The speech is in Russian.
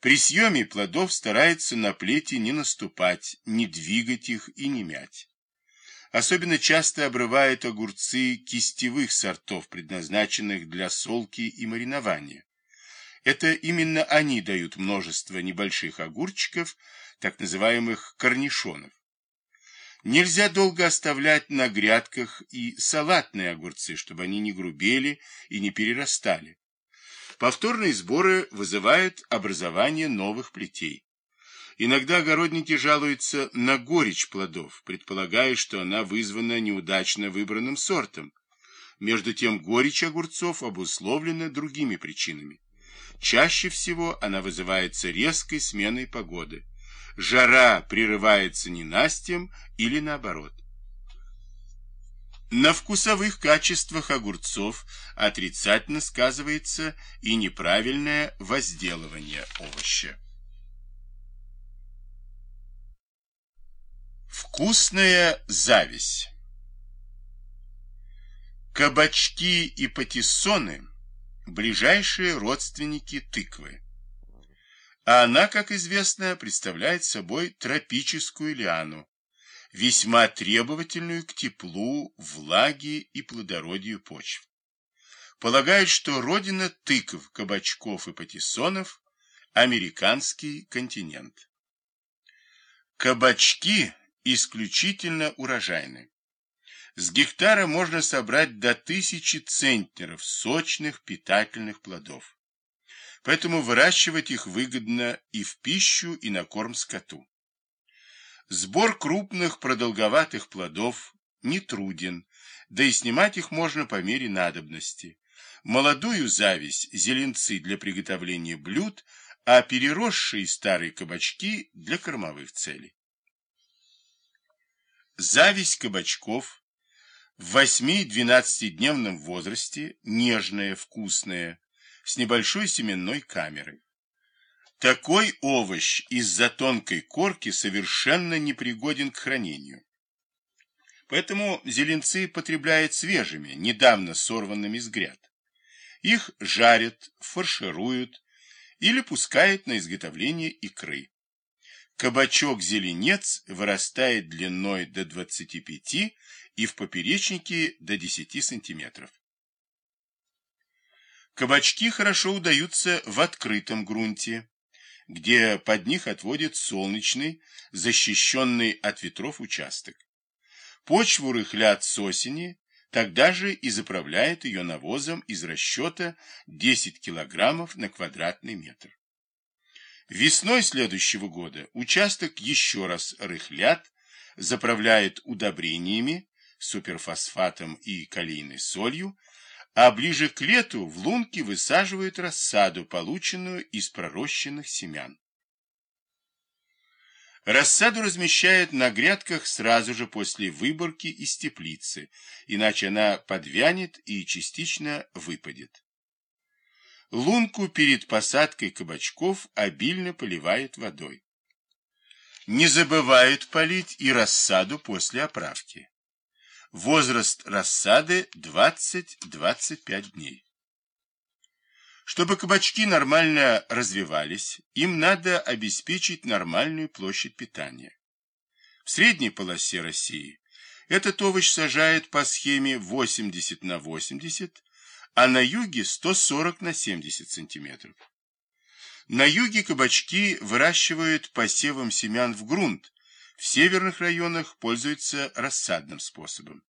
При съеме плодов старается на плети не наступать, не двигать их и не мять. Особенно часто обрывают огурцы кистевых сортов, предназначенных для солки и маринования. Это именно они дают множество небольших огурчиков, так называемых корнишонов. Нельзя долго оставлять на грядках и салатные огурцы, чтобы они не грубели и не перерастали. Повторные сборы вызывают образование новых плетей. Иногда огородники жалуются на горечь плодов, предполагая, что она вызвана неудачно выбранным сортом. Между тем горечь огурцов обусловлена другими причинами. Чаще всего она вызывается резкой сменой погоды. Жара прерывается ненастьем или наоборот. На вкусовых качествах огурцов отрицательно сказывается и неправильное возделывание овоща. Вкусная зависть Кабачки и патиссоны – ближайшие родственники тыквы. А она, как известно, представляет собой тропическую лиану, весьма требовательную к теплу, влаге и плодородию почв. Полагают, что родина тыкв, кабачков и патиссонов – американский континент. Кабачки исключительно урожайны. С гектара можно собрать до тысячи центнеров сочных питательных плодов. Поэтому выращивать их выгодно и в пищу, и на корм скоту. Сбор крупных продолговатых плодов не труден, да и снимать их можно по мере надобности. Молодую зависть – зеленцы для приготовления блюд, а переросшие старые кабачки – для кормовых целей. Зависть кабачков в 8-12-дневном возрасте нежная, вкусная, с небольшой семенной камерой. Такой овощ из-за тонкой корки совершенно непригоден к хранению. Поэтому зеленцы потребляют свежими, недавно сорванными с гряд. Их жарят, фаршируют или пускают на изготовление икры. Кабачок-зеленец вырастает длиной до 25 и в поперечнике до 10 сантиметров. Кабачки хорошо удаются в открытом грунте, где под них отводят солнечный, защищенный от ветров участок. Почву рыхлят с осени, тогда же и заправляют ее навозом из расчета 10 килограммов на квадратный метр. Весной следующего года участок еще раз рыхлят, заправляют удобрениями, суперфосфатом и калийной солью, а ближе к лету в лунки высаживают рассаду, полученную из пророщенных семян. Рассаду размещают на грядках сразу же после выборки из теплицы, иначе она подвянет и частично выпадет. Лунку перед посадкой кабачков обильно поливают водой. Не забывают полить и рассаду после оправки. Возраст рассады 20-25 дней. Чтобы кабачки нормально развивались, им надо обеспечить нормальную площадь питания. В средней полосе России этот овощ сажают по схеме 80 на 80, а на юге 140 на 70 сантиметров. На юге кабачки выращивают посевом семян в грунт, в северных районах пользуются рассадным способом.